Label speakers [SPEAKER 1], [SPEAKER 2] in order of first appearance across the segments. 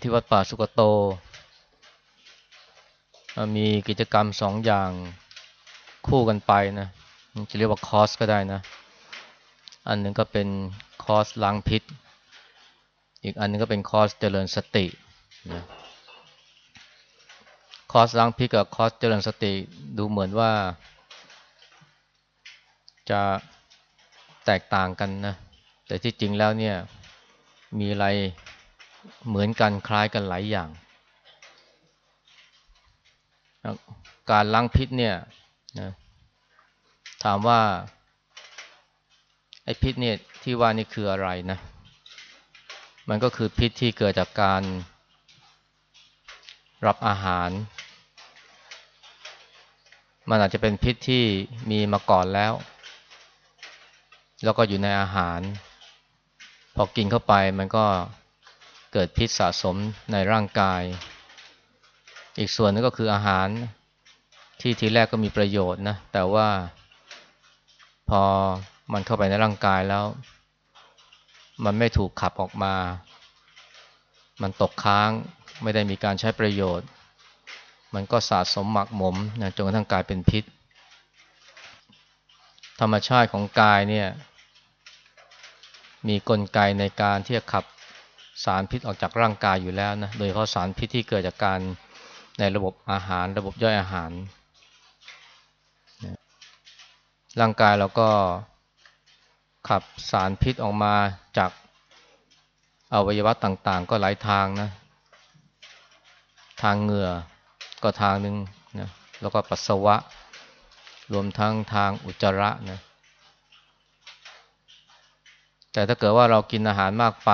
[SPEAKER 1] ้ที่วัดป่าสุกโต มีกิจกรรมสองอย่างคู่กันไปนะจะเรียกว่าคอร์สก็ได้นะ อันหนึ่งก็เป็นคอร์สล้างพิษ อีกอันนึงก็เป็นคอร์สเจริญสตินะคอร์สล้างพิษกับคอร์สเจริญสติดูเหมือนว่า จะแตกต่างกันนะ แต่ที่จริงแล้วเนี่ยมีอะไร เหมือนกันคล้ายกันหลายอย่าง การล้างพิษเนี่ยนะถามว่าไอ้พิษเนี่ยที่ว่านี่คืออะไรนะ มันก็คือพิษที่เกิดจากการรับอาหาร มันอาจจะเป็นพิษที่มีมาก่อนแล้ว แล้วก็อยู่ในอาหาร พอกินเข้าไปมันก็ เกิดพิษสะสมในร่างกาย อีกส่วนนึงก็คืออาหารที่ทีแรกก็มีประโยชน์นะ แต่ว่าพอมันเข้าไปในร่างกายแล้ว มันไม่ถูกขับออกมา มันตกค้างไม่ได้มีการใช้ประโยชน์ มันก็สะสมหมักหมมนะจนกระทั่งกลายเป็นพิษ ธรรมชาติของกายเนี่ยมีกลไกในการที่จะขับ สารพิษออกจากร่างกายอยู่แล้วนะโดยเฉพาะสารพิษที่เกิดจากการในระบบอาหาร ระบบย่อยอาหารร่างกายเราก็ขับสารพิษออกมาจากอวัยวะต่างๆ ก็หลายทางนะ ทางเหงื่อก็ทางหนึ่งนะแล้วก็ปัสสาวะ รวมทั้งทางอุจจาระนะแต่ถ้าเกิดว่าเรากินอาหารมากไป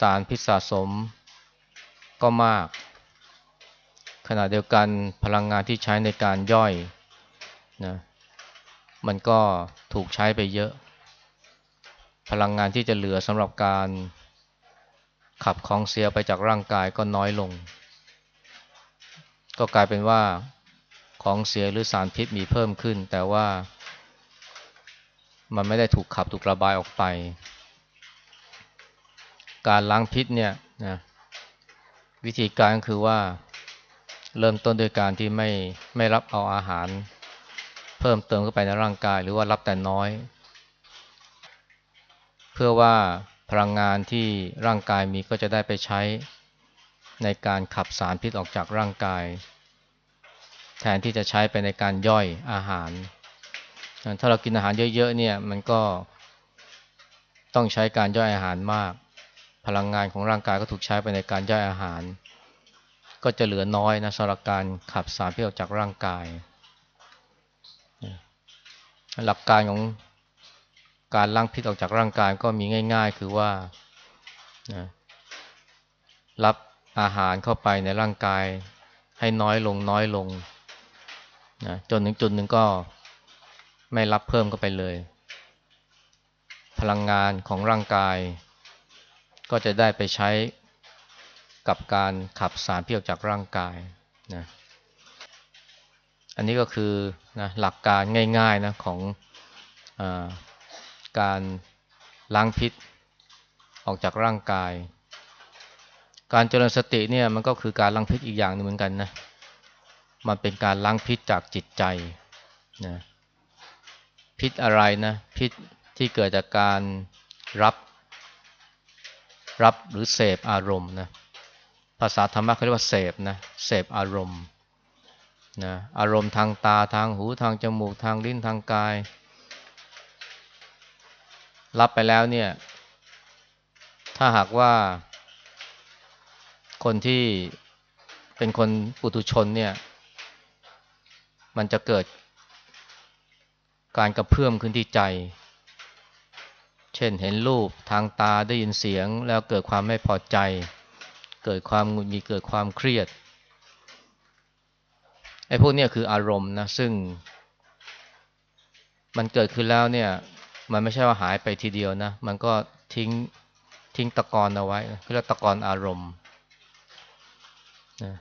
[SPEAKER 1] สารพิษสะสมก็มาก ขณะเดียวกันพลังงานที่ใช้ในการย่อยนะมันก็ถูกใช้ไปเยอะ พลังงานที่จะเหลือสำหรับการขับของเสียไปจากร่างกายก็น้อยลง ก็กลายเป็นว่าของเสียหรือสารพิษมีเพิ่มขึ้น แต่ว่ามันไม่ได้ถูกขับถูกระบายออกไป การล้างพิษเนี่ยนะวิธีการก็คือว่าเริ่มต้นโดยการที่ไม่ไม่รับเอาอาหาร เพิ่มเติมเข้าไปในร่างกาย หรือว่ารับแต่น้อย เพื่อว่าพลังงานที่ร่างกายมีก็จะได้ไปใช้ในการขับสารพิษออกจากร่างกาย แทนที่จะใช้ไปในการย่อยอาหาร ถ้าเรากินอาหารเยอะๆเนี่ยมันก็ต้องใช้การย่อยอาหารมาก พลังงานของร่างกายก็ถูกใช้ไปในการย่อยอาหาร ก็จะเหลือน้อยนะสำหรับการขับสารพิษออกจากร่างกาย หลักการของการล้างพิษออกจากร่างกายก็มีง่าย ๆ คือว่านะรับอาหารเข้าไปในร่างกาย ให้น้อยลงน้อยลงนะจนถึงจุดหนึ่งก็ไม่รับเพิ่มเข้าไปเลย พลังงานของร่างกาย ก็จะได้ไปใช้กับการขับสารพิษออกจากร่างกายนะอันนี้ก็คือนะหลักการง่ายๆนะของอการล้างพิษออกจากร่างกาย การเจริญสติเนี่ยมันก็คือการล้างพิษอีกอย่างนึงเหมือนกันนะมันเป็นการล้างพิษจากจิตใจนะพิษอะไรนะพิษที่เกิดจากการรับ รับหรือเสพอารมณ์นะภาษาธรรมะเขาเรียกว่าเสพนะเสพอารมณ์นะอารมณ์ทางตาทางหูทางจมูกทางลิ้นทางกาย รับไปแล้วเนี่ย ถ้าหากว่า คนที่เป็นคนปุถุชนเนี่ย มันจะเกิดการกระเพื่อมขึ้นที่ใจ เช่นเห็นรูปทางตาได้ยินเสียงแล้วเกิดความไม่พอใจ เกิดความงุนมีเกิดความเครียดไอ้พวกนี้คืออารมณ์นะซึ่ง มันเกิดขึ้นแล้วเนี่ย มันไม่ใช่ว่าหายไปทีเดียวนะ มันก็ทิ้งทิ้งตะกอนเอาไว้เรียกตะกอนอารมณ์นะ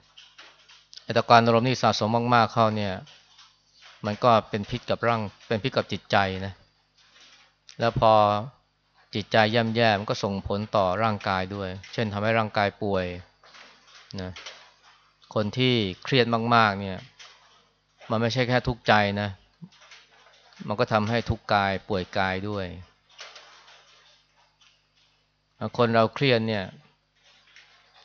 [SPEAKER 1] ไอ้ตะกอนอารมณ์นี่สะสมมากๆเข้าเนี่ย มันก็เป็นพิษกับร่างเป็นพิษกับจิตใจนะ แล้วพอ จิตใจย่ำแย่มันก็ส่งผลต่อร่างกายด้วย เช่นทำให้ร่างกายป่วยนะคนที่เครียดมาก ๆ เนี่ย มันไม่ใช่แค่ทุกข์ใจนะ มันก็ทำให้ทุกข์กายป่วยกายด้วย คนเราเครียดเนี่ย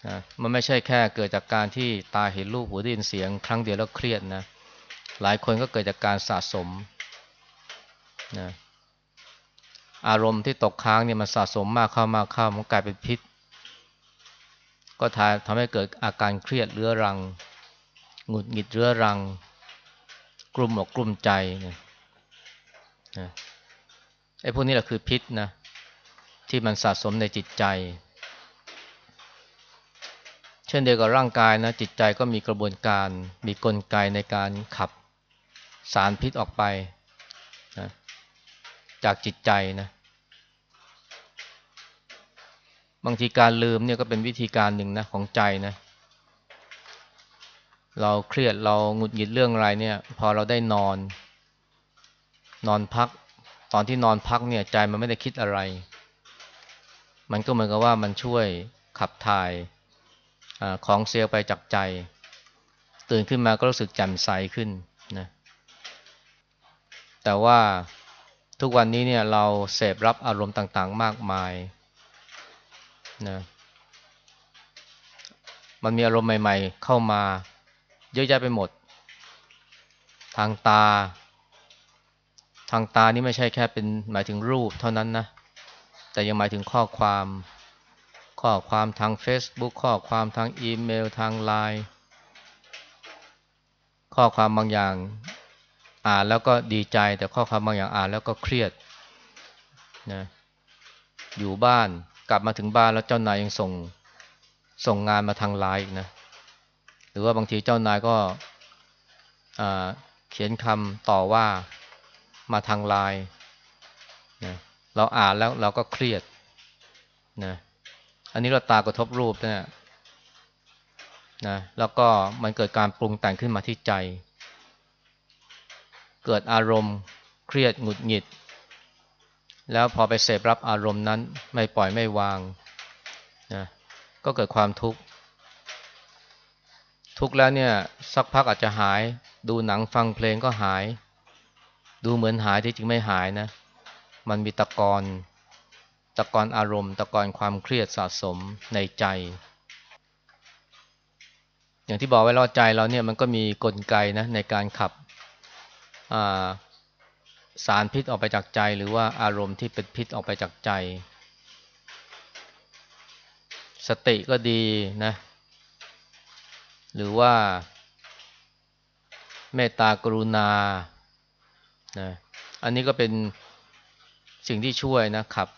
[SPEAKER 1] นะมันไม่ใช่แค่เกิดจากการที่ตาเห็นรูปหูได้ยินเสียง ครั้งเดียวแล้วเครียดนะ หลายคนก็เกิดจากการสะสมนะ อารมณ์ที่ตกค้างเนี่ยมันสะสมมากเข้ามากเข้ามันกลายเป็นพิษ ก็ทำให้เกิดอาการเครียดเรื้อรังหงุดหงิดเรื้อรัง กลุ่มอกกลุ่มใจเนี่ยนะไอ้พวกนี้แหละคือพิษนะที่มันสะสมในจิตใจ เช่นเดียวกับร่างกายนะจิตใจก็มีกระบวนการมีกลไกในการขับสารพิษออกไป จากจิตใจนะบางทีการลืมเนี่ยก็เป็นวิธีการหนึ่งนะของใจนะ เราเครียดเราหงุดหงิดเรื่องอะไรเนี่ย พอเราได้นอน นอนพัก ตอนที่นอนพักเนี่ยใจมันไม่ได้คิดอะไร มันก็เหมือนกับว่ามันช่วยขับถ่ายอของเสียไปจากใจ ตื่นขึ้นมาก็รู้สึกแจ่มใสขึ้นนะแต่ว่า ทุกวันนี้เนี่ยเราเสพรับอารมณ์ต่างๆ มากมายนะมันมีอารมณ์ใหม่ ๆ เข้ามา เยอะแยะไปหมด ทางตา ทางตานี่ไม่ใช่แค่เป็นหมายถึงรูปเท่านั้นนะ แต่ยังหมายถึงข้อความ ข้อความทาง Facebook ข้อความทางอีเมล ทางไลน์ข้อความบางอย่าง อ่านแล้วก็ดีใจ แต่ข้อความบางอย่างอ่านแล้วก็เครียดนะอยู่บ้านกลับมาถึงบ้านแล้วเจ้านายยังส่งส่งงานมาทางไลน์นะหรือว่าบางทีเจ้านายก็เขียนคำต่อว่ามาทางไลน์นะเราอ่านแล้วเราก็เครียดนะอันนี้เราตากระทบรูปนะนะแล้วก็มันเกิดการปรุงแต่งขึ้นมาที่ใจ เกิดอารมณ์ เครียดหงุดหงิด แล้วพอไปเสพรับอารมณ์นั้นไม่ปล่อยไม่วางนะก็เกิดความทุกข์ทุกข์แล้วเนี่ยสักพักอาจจะหาย ดูหนังฟังเพลงก็หาย ดูเหมือนหายที่จริงไม่หายนะ มันมีตะกอนตะกอนอารมณ์ ตะกอนความเครียดสะสมในใจ อย่างที่บอกไว้ล้วใจเราเนี่ยมันก็มีกลไกนะในการขับ สารพิษออกไปจากใจ หรือว่าอารมณ์ที่เป็นพิษออกไปจากใจ สติก็ดีนะหรือว่าเมตตากรุณานะอันนี้ก็เป็นสิ่งที่ช่วยนะขับ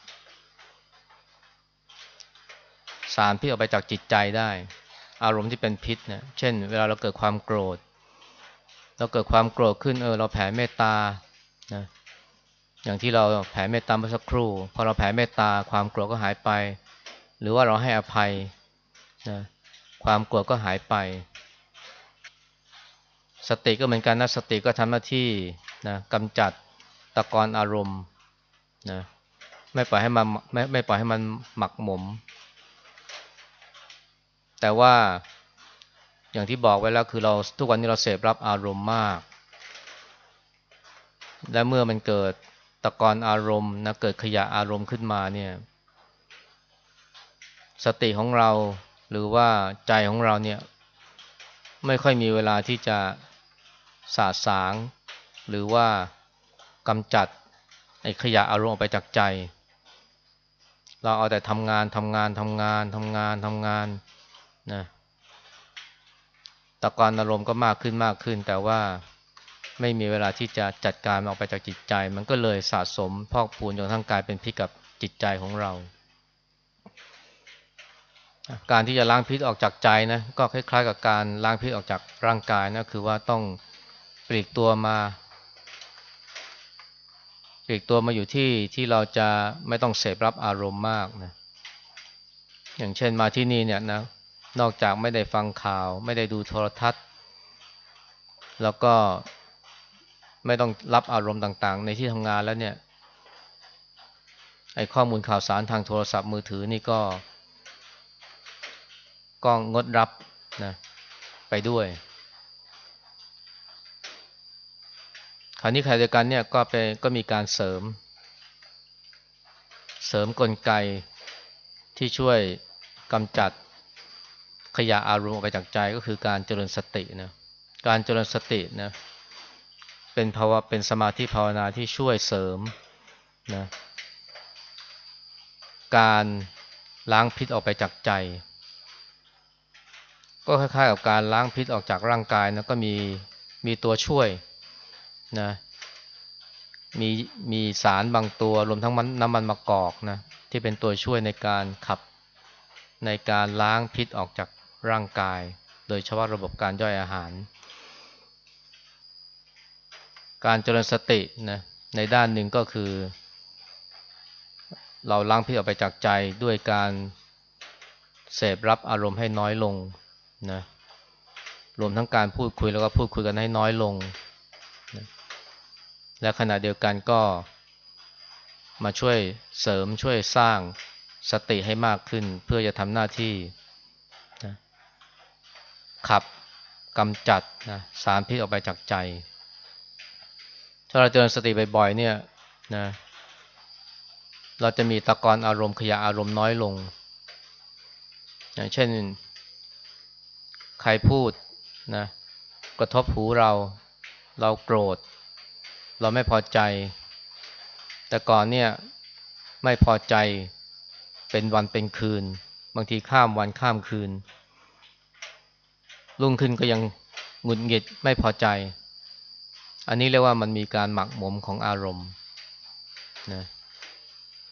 [SPEAKER 1] สารพิษออกไปจากจิตใจได้ อารมณ์ที่เป็นพิษนะเช่น เวลาเราเกิดความโกรธ เราเกิดความโกรธขึ้นเออเราแผ่เมตตานะอย่างที่เราแผ่เมตตาเมื่อสักครู่พอเราแผ่เมตตาความโกรธก็หายไป หรือว่าเราให้อภัยนะความโกรธก็หายไป สติก็เหมือนกันนะสติก็ทำหน้าที่นะกำจัดตะกอนอารมณ์นะไม่ปล่อยให้มันไม่ไม่ปล่อยให้มันหมักหมม แต่ว่า อย่างที่บอกไว้แล้วคือเราทุกวันนี้เราเสพรับอารมณ์มาก และเมื่อมันเกิดตะกอนอารมณ์นะเกิดขยะอารมณ์ขึ้นมาเนี่ยสติของเราหรือว่าใจของเราเนี่ยไม่ค่อยมีเวลาที่จะสาสาง หรือว่ากำจัดไอ้ขยะอารมณ์ออกไปจากใจ เราเอาแต่ทำงานทำงานทำงานทำงานทำงานนะ ตะกอนอารมณ์ก็มากขึ้นมากขึ้น แต่ว่าไม่มีเวลาที่จะจัดการออกไปจากจิตใจ มันก็เลยสะสมพอกพูนจนทั้งกายเป็นพิษกับจิตใจของเรา การที่จะล้างพิษออกจากใจนะก็คล้ายๆ กับการล้างพิษออกจากร่างกายนะคือว่าต้องปลีกตัวมาปลีกตัวมาอยู่ที่ที่เราจะไม่ต้องเสพรับอารมณ์มากนะอย่างเช่นมาที่นี่เนี่ยนะ นอกจากไม่ได้ฟังข่าว ไม่ได้ดูโทรทัศน์ แล้วก็ไม่ต้องรับอารมณ์ต่างๆ ในที่ทำงานแล้วเนี่ยไอ้ข้อมูลข่าวสารทางโทรศัพท์มือถือนี่ก็ก็งดรับนะไปด้วย คราวนี้ใครเดียวกันเนี่ยก็เป็นก็มีการเสริม เสริมกลไกที่ช่วยกำจัด ขยะอารมณ์ออกไปจากใจก็คือการเจริญสตินะการเจริญสตินะเป็นภาวะเป็นสมาธิภาวนาที่ช่วยเสริมนะการล้างพิษออกไปจากใจ ก็คล้ายๆกับการล้างพิษออกจากร่างกายนะก็มีมีตัวช่วยนะมีมีสารบางตัวรวมทั้งน้ำมันมะกอกนะที่เป็นตัวช่วยในการขับในการล้างพิษออกจาก ร่างกาย โดยเฉพาะระบบการย่อยอาหาร การเจริญสตินะในด้านหนึ่งก็คือ เราล้างพิษออกไปจากใจด้วยการเสพรับอารมณ์ให้น้อยลงนะรวมทั้งการพูดคุยแล้วก็พูดคุยกันให้น้อยลงนะและขณะเดียวกันก็มาช่วยเสริมช่วยสร้างสติให้มากขึ้น เพื่อจะทำหน้าที่ ขับกำจัดนะสารพิษออกไปจากใจ ถ้าเราเจริญสติบ่อยๆเนี่ยนะเราจะมีตะกอนอารมณ์ขยะอารมณ์น้อยลง อย่างเช่น ใครพูดนะกระทบหูเรา เราโกรธ เราไม่พอใจ แต่ก่อนเนี่ยไม่พอใจเป็นวันเป็นคืน บางทีข้ามวันข้ามคืน รุ่งขึ้นก็ยังหงุดหงิดไม่พอใจ อันนี้เรียกว่ามันมีการหมักหมมของอารมณ์นะ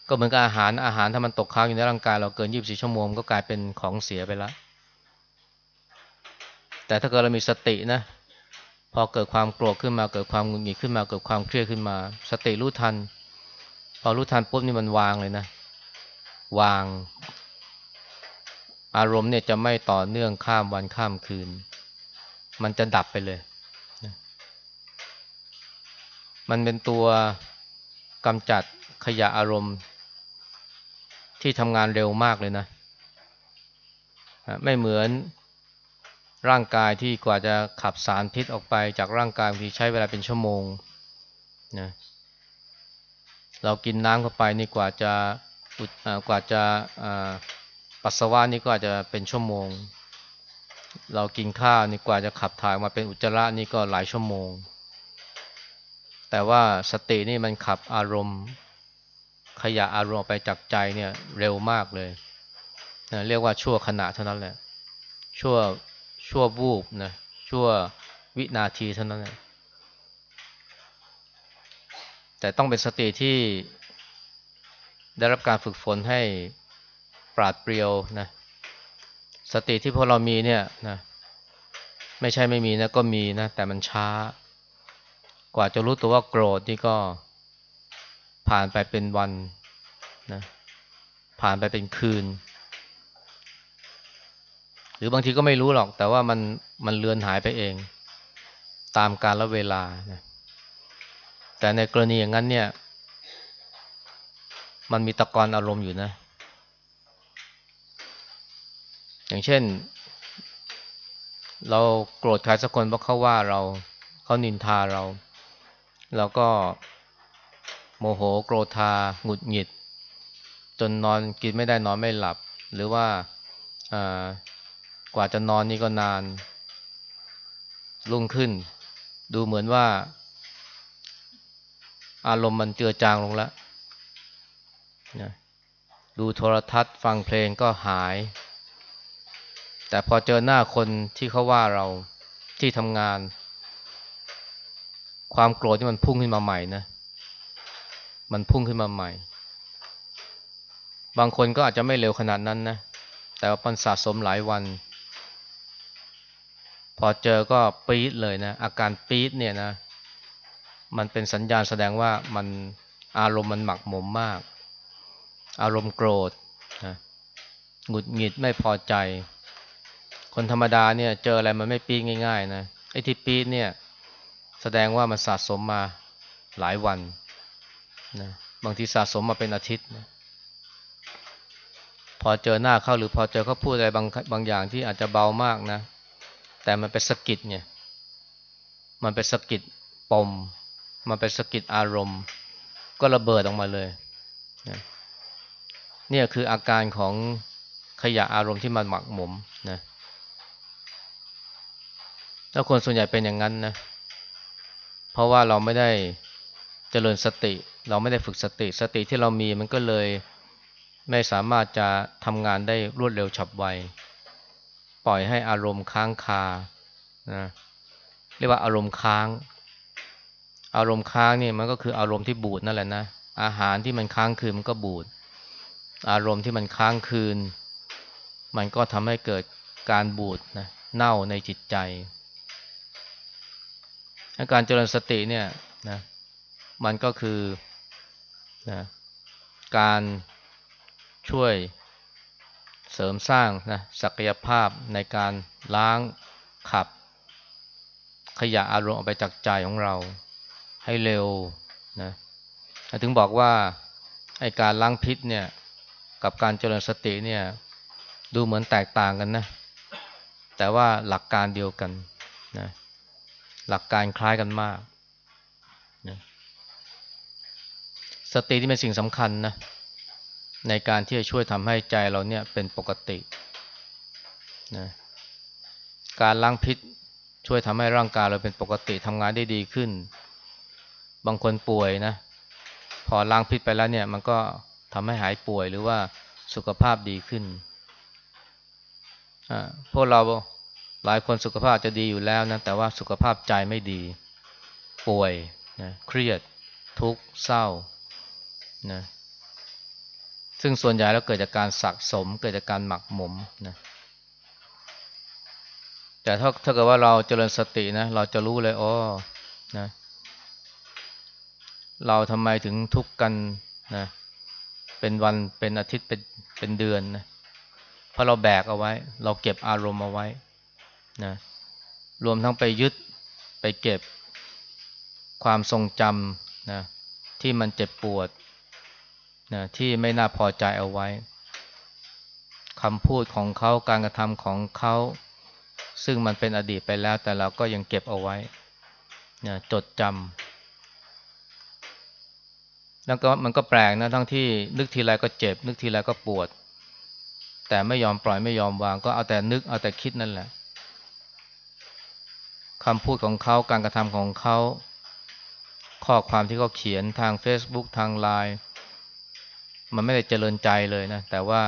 [SPEAKER 1] ก็เหมือนกับอาหารอาหารถ้ามันตกค้างอยู่ในร่างกาย เราเกิน24ชั่วโมงก็กลายเป็นของเสียไปแล้ว แต่ถ้าเกิดเรามีสตินะพอเกิดความโกรธขึ้นมาเกิดความหงุดหงิดขึ้นมาเกิดความเครียดขึ้นมา สติรู้ทัน พอรู้ทันปุ๊บนี่มันวางเลยนะ วาง อารมณ์เนี่ยจะไม่ต่อเนื่องข้ามวันข้ามคืน มันจะดับไปเลยนะมันเป็นตัวกำจัดขยะอารมณ์ ที่ทำงานเร็วมากเลยนะ ไม่เหมือนร่างกายที่กว่าจะขับสารพิษออกไปจากร่างกายบางทีใช้เวลาเป็นชั่วโมงนะเรากินน้ำเข้าไปนี่กว่าจะกว่าจะ ปัสสาวะนี่ก็อาจจะเป็นชั่วโมง เรากินข้าวนี่กว่าจะขับถ่ายมาเป็นอุจจาระนี่ก็หลายชั่วโมง แต่ว่าสตินี่มันขับอารมณ์ ขยะอารมณ์ไปจากใจเนี่ยเร็วมากเลยนะเรียกว่าชั่วขณะเท่านั้นแหละ ชั่วชั่ววูบนะชั่ววินาทีเท่านั้นแหละแต่ต้องเป็นสติที่ได้รับการฝึกฝนให้ ปราดเปรียวนะสติที่พวกเรามีเนี่ยนะไม่ใช่ไม่มีนะก็มีนะแต่มันช้า กว่าจะรู้ตัวว่าโกรธนี่ก็ผ่านไปเป็นวันนะผ่านไปเป็นคืน หรือบางทีก็ไม่รู้หรอกแต่ว่ามันมันเลือนหายไปเอง ตามกาลเวลานะแต่ในกรณีอย่างนั้นเนี่ย มันมีตะกอนอารมณ์อยู่นะ อย่างเช่น เราโกรธใครสักคนเพราะเขาว่าเราเขานินทาเรา เราก็โมโหโกรธาหงุดหงิด จนนอนกินไม่ได้นอนไม่หลับ หรือว่ากว่าจะนอนนี่ก็นานรุ่งขึ้น ดูเหมือนว่า อารมณ์มันเจือจางลงแล้วนะดูโทรทัศน์ฟังเพลงก็หาย แต่พอเจอหน้าคนที่เขาว่าเราที่ทำงาน ความโกรธที่มันพุ่งขึ้นมาใหม่นะ มันพุ่งขึ้นมาใหม่ บางคนก็อาจจะไม่เร็วขนาดนั้นนะ แต่ว่ามันสะสมหลายวัน พอเจอก็ปี๊ดเลยนะ อาการปี๊ดเนี่ยนะ มันเป็นสัญญาณแสดงว่ามันอารมณ์มันหมักหมมมาก อารมณ์โกรธนะหงุดหงิดไม่พอใจ คนธรรมดาเนี่ยเจออะไรมันไม่ปี๊ง่ายๆนะไอ้ที่ปี๊เนี่ยแสดงว่ามันสะสมมาหลายวันนะบางทีสะสมมาเป็นอาทิตย์นะพอเจอหน้าเขาหรือพอเจอเขาพูดอะไรบางบางอย่างที่อาจจะเบามากนะ แต่มันเป็นสกิดเนี่ย มันเป็นสกิดปม มันเป็นสกิดอารมณ์ ก็ระเบิดออกมาเลยเนี่ยคืออาการของขยะอารมณ์ที่มันหมักหมมนะ แล้วคนส่วนใหญ่เป็นอย่างนั้นนะ เพราะว่าเราไม่ได้เจริญสติ เราไม่ได้ฝึกสติ สติที่เรามีมันก็เลยไม่สามารถจะทำงานได้รวดเร็วฉับไว ปล่อยให้อารมณ์ค้างคานะเรียกว่าอารมณ์ค้าง อารมณ์ค้างนี่มันก็คืออารมณ์ที่บูดนั่นแหละนะ อาหารที่มันค้างคืนมันก็บูด อารมณ์ที่มันค้างคืน มันก็ทำให้เกิดการบูดนะเน่าในจิตใจ การเจริญสติเนี่ยนะมันก็คือนะการช่วยเสริมสร้างนะศักยภาพในการล้างขับ ขยะอารมณ์ออกไปจากใจของเรา ให้เร็วนะถึงบอกว่าไอการล้างพิษเนี่ยกับการเจริญสติเนี่ยดูเหมือนแตกต่างกันนะ แต่ว่าหลักการเดียวกันนะ หลักการคล้ายกันมากนะสติที่เป็นสิ่งสำคัญนะในการที่จะช่วยทำให้ใจเราเนี่ยเป็นปกตินะการล้างพิษช่วยทำให้ร่างกายเราเป็นปกติทำงานได้ดีขึ้น บางคนป่วยนะพอล้างพิษไปแล้วเนี่ยมันก็ทำให้หายป่วยหรือว่าสุขภาพดีขึ้นพวกเรา หลายคนสุขภาพจะดีอยู่แล้วนะแต่ว่าสุขภาพใจไม่ดี ป่วยนะเครียด ทุกข์เศร้านะซึ่งส่วนใหญ่แล้วเกิดจากการสะสม เกิดจากการหมักหมมนะแต่ถ้าถ้าเกิดว่าเราเจริญสตินะเราจะรู้เลยอ๋อนะเราทำไมถึงทุกข์กันนะเป็นวันเป็นอาทิตย์เป็นเป็นเดือนนะเพราะเราแบกเอาไว้ เราเก็บอารมณ์เอาไว้ นะรวมทั้งไปยึดไปเก็บความทรงจำนะที่มันเจ็บปวดนะที่ไม่น่าพอใจเอาไว้คำพูดของเขาการกระทำของเขา ซึ่งมันเป็นอดีตไปแล้ว แต่เราก็ยังเก็บเอาไว้นะจดจำแล้วก็มันก็แปลกนะทั้งที่นึกทีไรก็เจ็บ นึกทีไรก็ปวด แต่ไม่ยอมปล่อยไม่ยอมวางก็เอาแต่นึกเอาแต่คิดนั่นแหละ คำพูดของเขาการกระทำของเขา ข้อความที่เขาเขียนทาง Facebook ทางไลน์มันไม่ได้เจริญใจเลยนะ แต่ว่า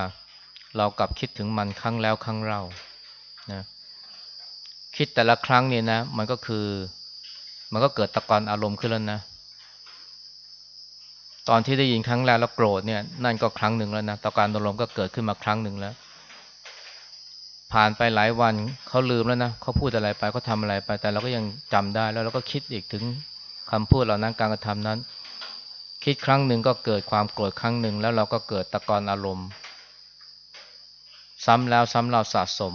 [SPEAKER 1] เรากลับคิดถึงมันครั้งแล้วครั้งเล่านะคิดแต่ละครั้งเนี่ยนะ มันก็คือ มันก็เกิดตะกอนอารมณ์ขึ้นแล้วนะ ตอนที่ได้ยินครั้งแรกแล้วโกรธเนี่ย นั่นก็ครั้งหนึ่งแล้วนะตะกอนอารมณ์ก็เกิดขึ้นมาครั้งหนึ่งแล้ว ผ่านไปหลายวันเขาลืมแล้วนะเขาพูดอะไรไปเขาทาอะไรไป แต่เราก็ยังจำได้แล้วเราก็คิดอีกถึงคำพูดเหล่านั้นการกระทำนั้น คิดครั้งหนึ่งก็เกิดความโกรธครั้งหนึ่ง แล้วเราก็เกิดตะกอนอารมณ์ ซ้ำแล้วซ้ำเล่าสะสม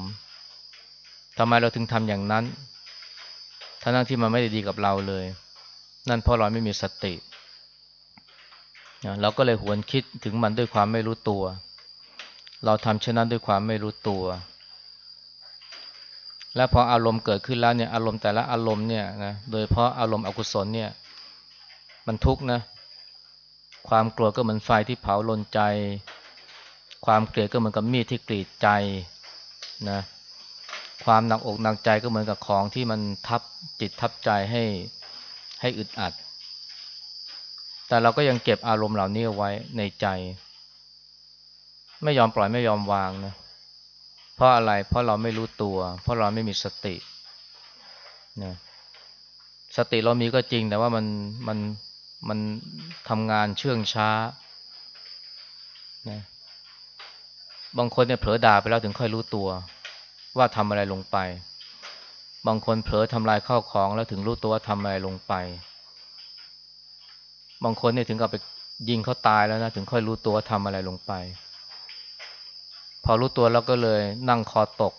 [SPEAKER 1] ทำไมเราถึงทำอย่างนั้นทั้งที่มันไม่ได้ดีกับเราเลย นั่นเพราะเราไม่มีสติเราก็เลยหวนคิดถึงมันด้วยความไม่รู้ตัว เราทำเช่นนั้นด้วยความไม่รู้ตัว และพออารมณ์เกิดขึ้นแล้วเนี่ยอารมณ์แต่ละอารมณ์เนี่ยนะโดยเพราะอารมณ์อกุศลเนี่ยมันทุกข์นะความกลัวก็เหมือนไฟที่เผาลนใจ ความเกลียดก็เหมือนกับมีดที่กรีดใจนะความหนักอกหนักใจก็เหมือนกับของที่มันทับจิตทับใจให้ให้อึดอัด แต่เราก็ยังเก็บอารมณ์เหล่านี้เอาไว้ในใจ ไม่ยอมปล่อยไม่ยอมวางนะเเพราะอะไร เพราะเราไม่รู้ตัว เพราะเราไม่มีสตินะสติเรามีก็จริง แต่ว่ามันมันมันทำงานเชื่องช้านะบางคนเนี่ยเผลอด่าไปแล้วถึงค่อยรู้ตัว ว่าทำอะไรลงไป บางคนเผลอทำลายข้าวของแล้วถึงรู้ตัวว่าทำอะไรลงไป บางคนเนี่ยถึงกับไปยิงเขาตายแล้วนะถึงค่อยรู้ตัวว่าทำอะไรลงไป พอรู้ตัวแล้วก็เลยนั่งคอตก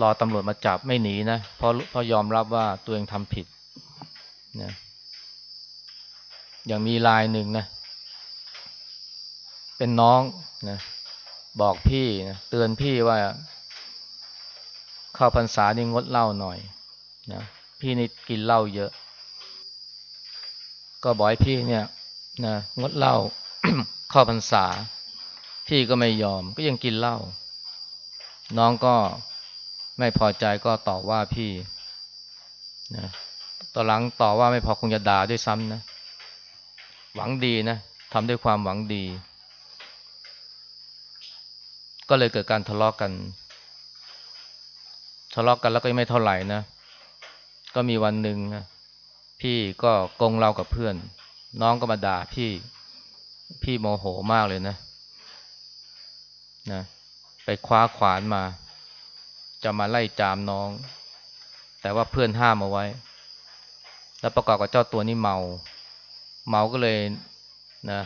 [SPEAKER 1] รอตำรวจมาจับไม่หนีนะเพราะเพราะยอมรับว่าตัวเองทำผิดนะอย่างมีลายหนึ่งนะ เป็นน้องนะบอกพี่นะเตือนพี่ว่า เข้าพรรษานี่งดเหล้าหน่อยนะพี่นี่กินเหล้าเยอะ ก็บอกให้พี่เนี่ยนะงดเหล้าเข้าพรรษา พี่ก็ไม่ยอมก็ยังกินเหล้าน้องก็ไม่พอใจก็ต่อว่าพี่นะตอหลังต่อว่าไม่พอคงจะด่าด้วยซ้ำนะหวังดีนะทำด้วยความหวังดี ก็เลยเกิดการทะเลาะกกัน ทะเลาะกกันแล้วก็ไม่เท่าไหร่นะ ก็มีวันหนึ่งนะพี่ก็กงเรากับเพื่อน น้องก็มาด่าพี่ พี่โมโหมากเลยนะ นะไปคว้าขวานมา จะมาไล่จามน้อง แต่ว่าเพื่อนห้ามเอาไว้ แล้วประกอบกับเจ้าตัวนี้เมา เมาก็เลยนะ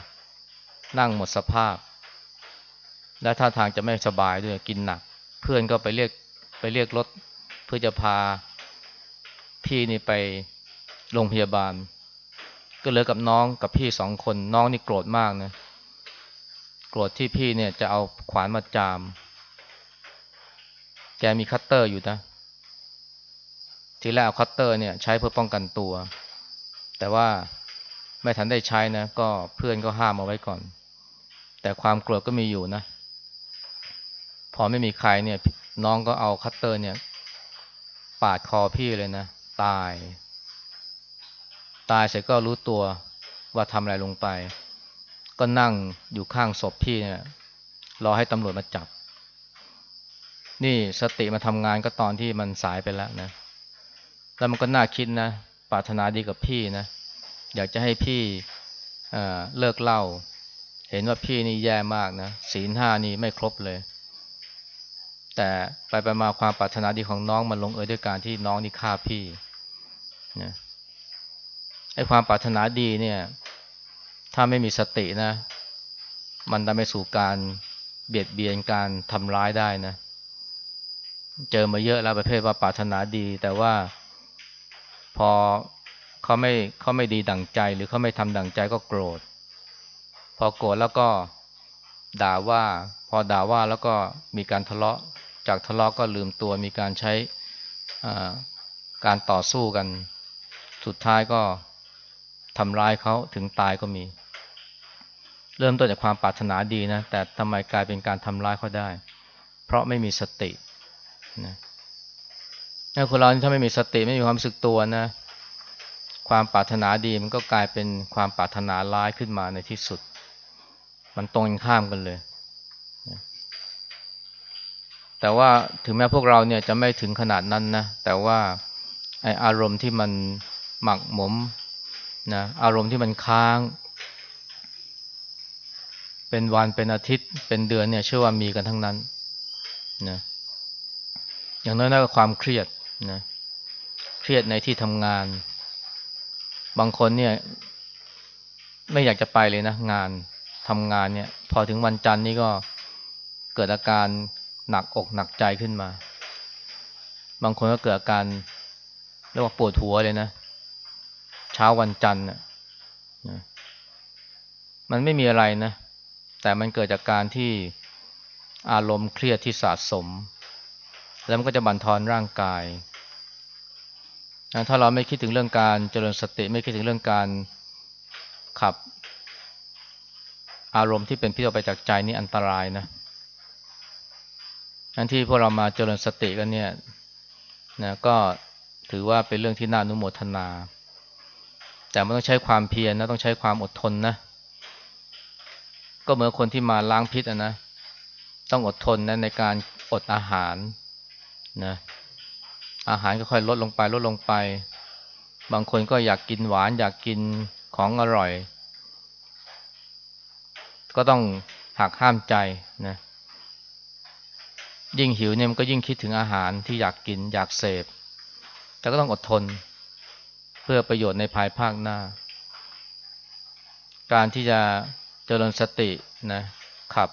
[SPEAKER 1] นั่งหมดสภาพ และท่าทางจะไม่สบายด้วยกินหนัก เพื่อนก็ไปเรียกไปเรียกรถเพื่อจะพาพี่นี่ไปโรงพยาบาล ก็เหลือกับน้องกับพี่สองคนน้องนี่โกรธมากนะ โกรธที่พี่เนี่ยจะเอาขวานมาจาม แกมีคัตเตอร์อยู่นะทีแรกเอาคัตเตอร์เนี่ยใช้เพื่อป้องกันตัว แต่ว่าไม่ทันได้ใช้นะ ก็เพื่อนก็ห้ามเอาไว้ก่อน แต่ความโกรธก็มีอยู่นะ พอไม่มีใครเนี่ย น้องก็เอาคัตเตอร์เนี่ย ปาดคอพี่เลยนะ ตาย ตายเสร็จก็รู้ตัวว่าทำอะไรลงไป ก็นั่งอยู่ข้างศพพี่เนี่ยรอให้ตำรวจมาจับ นี่สติมาทำงานก็ตอนที่มันสายไปแล้วนะ แล้วมันก็น่าคิดนะปรารถนาดีกับพี่นะ อยากจะให้พี่เลิกเล้าเห็นว่าพี่นี่แย่มากนะศีลห้านี่ไม่ครบเลย แต่ไปไปมาความปรารถนาดีของน้องมันลงเอยด้วยการที่น้องนี่ฆ่าพี่นะไอ้ความปรารถนาดีเนี่ย ถ้าไม่มีสตินะ มันทำไปสู่การเบียดเบียนการทำร้ายได้นะ เจอมาเยอะแล้วประเภทว่าปรารถนาดี แต่ว่าพอเขาไม่เขาไม่ดีดั่งใจ หรือเขาไม่ทำดั่งใจก็โกรธ พอโกรธแล้วก็ด่าว่า พอด่าว่าแล้วก็มีการทะเลาะ จากทะเลาะก็ลืมตัวมีการใช้การต่อสู้กัน สุดท้ายก็ทำร้ายเขาถึงตายก็มี เริ่มต้นจากความปรารถนาดีนะ แต่ทำไมกลายเป็นการทำร้ายเขาได้ เพราะไม่มีสตินะถ้าคนเราถ้าไม่มีสติไม่มีความสึกตัวนะ ความปรารถนาดีมันก็กลายเป็นความปรารถนาร้ายขึ้นมาในที่สุด มันตรงกันข้ามกันเลย แต่ว่าถึงแม้พวกเราเนี่ยจะไม่ถึงขนาดนั้นนะ แต่ว่าไออารมณ์ที่มันหมักหมมนะ อารมณ์ที่มันค้าง เป็นวันเป็นอาทิตย์เป็นเดือนเนี่ยเชื่อว่ามีกันทั้งนั้นนะอย่างน้อยๆก็ความเครียดนะเครียดในที่ทำงาน บางคนเนี่ย ไม่อยากจะไปเลยนะงานทำงานเนี่ย พอถึงวันจันทร์นี่ก็เกิดอาการหนักอกหนักใจขึ้นมา บางคนก็เกิดอาการเรียกว่าปวดหัวเลยนะ เช้าวันจันทร์นะมันไม่มีอะไรนะ แต่มันเกิดจากการที่อารมณ์เครียดที่สะสม แล้วมันก็จะบั่นทอนร่างกายถ้าเราไม่คิดถึงเรื่องการเจริญสติไม่คิดถึงเรื่องการขับ อารมณ์ที่เป็นพิษออกไปจากใจนี่อันตรายนะอันที่พวกเรามาเจริญสติกันเนี่ยนะก็ถือว่าเป็นเรื่องที่น่านุโมทนา แต่มันต้องใช้ความเพียรนะต้องใช้ความอดทนนะ ก็เหมือนคนที่มาล้างพิษนะ ต้องอดทนนะในการอดอาหารนะอาหารก็ค่อยลดลงไปลดลงไป บางคนก็อยากกินหวาน อยากกินของอร่อย ก็ต้องหักห้ามใจนะยิ่งหิวเนี่ยมันก็ยิ่งคิดถึงอาหารที่อยากกินอยากเสพ แต่ก็ต้องอดทน เพื่อประโยชน์ในภายภาคหน้า การที่จะ เจริญสตินะขับ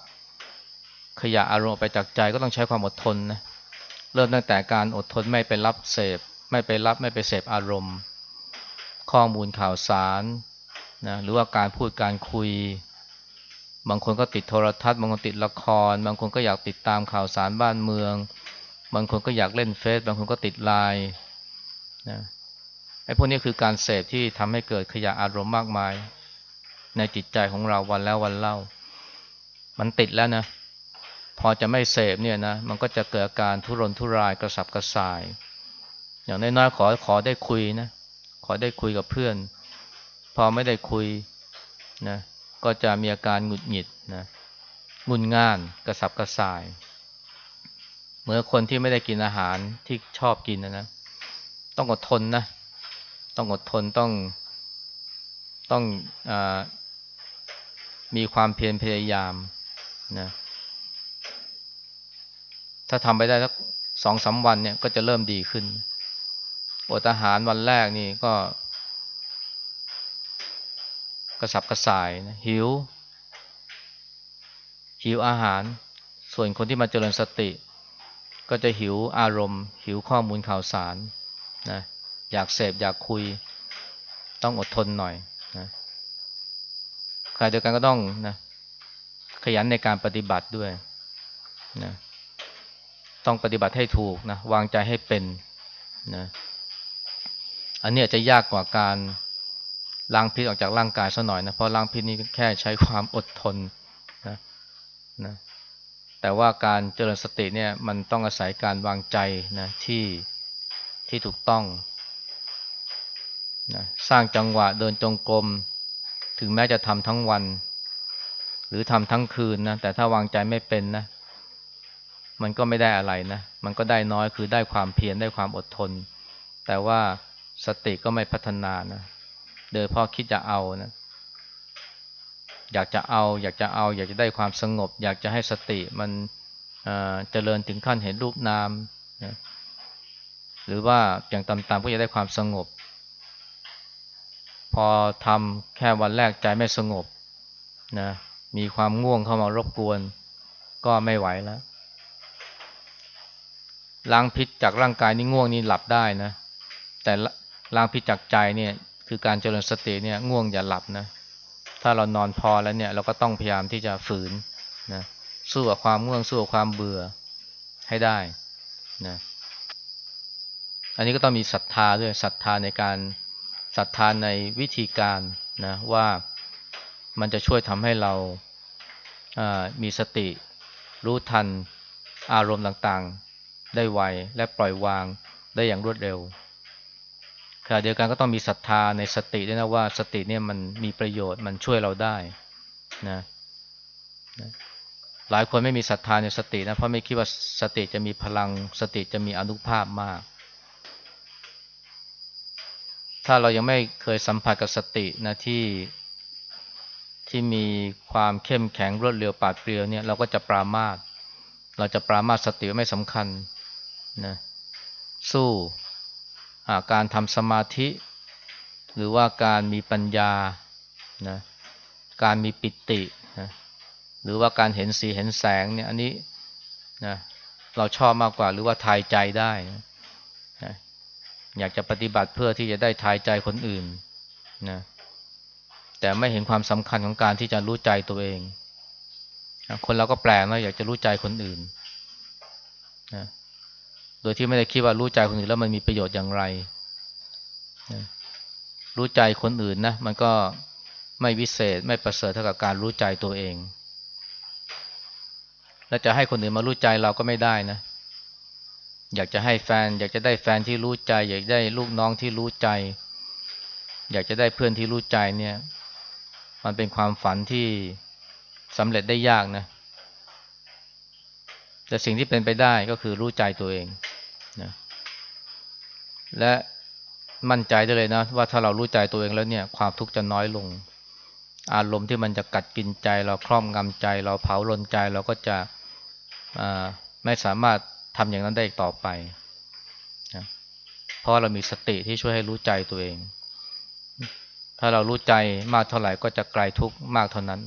[SPEAKER 1] ขยะอารมณ์ไปจากใจก็ต้องใช้ความอดทนนะเริ่มตั้งแต่การอดทนไม่ไปรับเสพ ไม่ไปรับไม่ไปเสพอารมณ์ ข้อมูลข่าวสารนะหรือว่าการพูดการคุย บางคนก็ติดโทรทัศน์บางคนติดละคร บางคนก็อยากติดตามข่าวสารบ้านเมือง บางคนก็อยากเล่นเฟซบางคนก็ติดไลน์นะไอ้พวกนี้คือการเสพที่ทำให้เกิดขยะอารมณ์มากมาย ในจิตใจของเราวันแล้ววันเล่า มันติดแล้วนะ พอจะไม่เสพเนี่ยนะมันก็จะเกิดอาการทุรนทุรายกระสับกระส่าย อย่างน้อยๆขอขอได้คุยนะขอได้คุยกับเพื่อน พอไม่ได้คุยนะก็จะมีอาการหงุดหงิดนะงุนง่านกระสับกระส่าย เหมือนคนที่ไม่ได้กินอาหารที่ชอบกินนะนะต้องอดทนนะ ต้องอดทนต้องต้องอ มีความเพียรพยายามนะถ้าทำไปได้สักสองสาวันเนี่ยก็จะเริ่มดีขึ้นอดอาหารวันแรกนี่ก็ กระสับกระส่ายนะหิว หิวอาหาร ส่วนคนที่มาเจริญสติ ก็จะหิวอารมณ์ หิวข้อมูลข่าวสารนะอยากเสพอยากคุย ต้องอดทนหน่อย นะใครเดียวกันก็ต้องนะขยันในการปฏิบัติด้วยนะต้องปฏิบัติให้ถูกนะวางใจให้เป็นนะอันนี้จะยากกว่าการล้างพิษออกจากร่างกายซะหน่อยนะเพราะล้างพิษนี้แค่ใช้ความอดทนนะนะแต่ว่าการเจริญสติเนี่ยมันต้องอาศัยการวางใจนะที่ที่ถูกต้องนะสร้างจังหวะเดินจงกรม ถึงแม้จะทำทั้งวัน หรือทำทั้งคืนนะแต่ถ้าวางใจไม่เป็นนะ มันก็ไม่ได้อะไรนะ มันก็ได้น้อยคือได้ความเพียรได้ความอดทน แต่ว่าสติก็ไม่พัฒนานะโดยพ่อคิดจะเอานะอยากจะเอา อยากจะเอา อยากจะได้ความสงบ อยากจะให้สติมันเจริญถึงขั้นเห็นรูปนามนะหรือว่าอย่างต่ำๆก็จะได้ความสงบ พอทำแค่วันแรกใจไม่สงบนะมีความง่วงเข้ามารบกวน ก็ไม่ไหวแล้วล้างพิษจากร่างกายนี่ง่วงนี่หลับได้นะ แต่ล้างพิษจากใจเนี่ยคือการเจริญสติเนี่ยง่วงอย่าหลับนะ ถ้าเรานอนพอแล้วเนี่ยเราก็ต้องพยายามที่จะฝืนนะสู้กับความง่วงสู้กับความเบื่อให้ได้นะอันนี้ก็ต้องมีศรัทธาด้วยศรัทธาในการ ศรัทธาในวิธีการนะว่ามันจะช่วยทำให้เรามีสติ รู้ทันอารมณ์ต่างๆ ได้ไวและปล่อยวางได้อย่างรวดเร็วขณะเดียวกันก็ต้องมีศรัทธาในสติด้วยนะว่าสติเนี่ยมันมีประโยชน์มันช่วยเราได้นะหลายคนไม่มีศรัทธาในสตินะเพราะไม่คิดว่าสติจะมีพลังสติจะมีอนุภาพมาก ถ้าเรายังไม่เคยสัมผัสกับสตินะที่ที่มีความเข้มแข็งรวดเร็วปาดเปรียวเนี่ยเราก็จะปรามาสเราจะปรามาสสติไม่สำคัญนะสู้การทำสมาธิ หรือว่าการมีปัญญานะการมีปิตินะหรือว่าการเห็นสีเห็นแสงเนี่ยอันนี้นะเราชอบมากกว่าหรือว่าทายใจได้นะนะ อยากจะปฏิบัติเพื่อที่จะได้ทายใจคนอื่นนะแต่ไม่เห็นความสำคัญของการที่จะรู้ใจตัวเองคนเราก็แปลกนะอยากจะรู้ใจคนอื่นนะโดยที่ไม่ได้คิดว่ารู้ใจคนอื่นแล้วมันมีประโยชน์อย่างไรรู้ใจคนอื่นนะมันก็ไม่วิเศษไม่ประเสริฐเท่ากับการรู้ใจตัวเอง และจะให้คนอื่นมารู้ใจเราก็ไม่ได้นะ อยากจะให้แฟน อยากจะได้แฟนที่รู้ใจ อยากได้ลูกน้องที่รู้ใจ อยากจะได้เพื่อนที่รู้ใจเนี่ย มันเป็นความฝันที่สำเร็จได้ยากนะ แต่สิ่งที่เป็นไปได้ก็คือรู้ใจตัวเองนะและมั่นใจได้เลยนะ ว่าถ้าเรารู้ใจตัวเองแล้วเนี่ย ความทุกข์จะน้อยลง อารมณ์ที่มันจะกัดกินใจ เราครอบงำใจ เราเผาลนใจเราก็จะไม่สามารถ ทำอย่างนั้นได้อีกต่อไปนะเพราะเรามีสติที่ช่วยให้รู้ใจตัวเอง ถ้าเรารู้ใจมากเท่าไหร่ก็จะไกลทุกข์มากเท่านั้น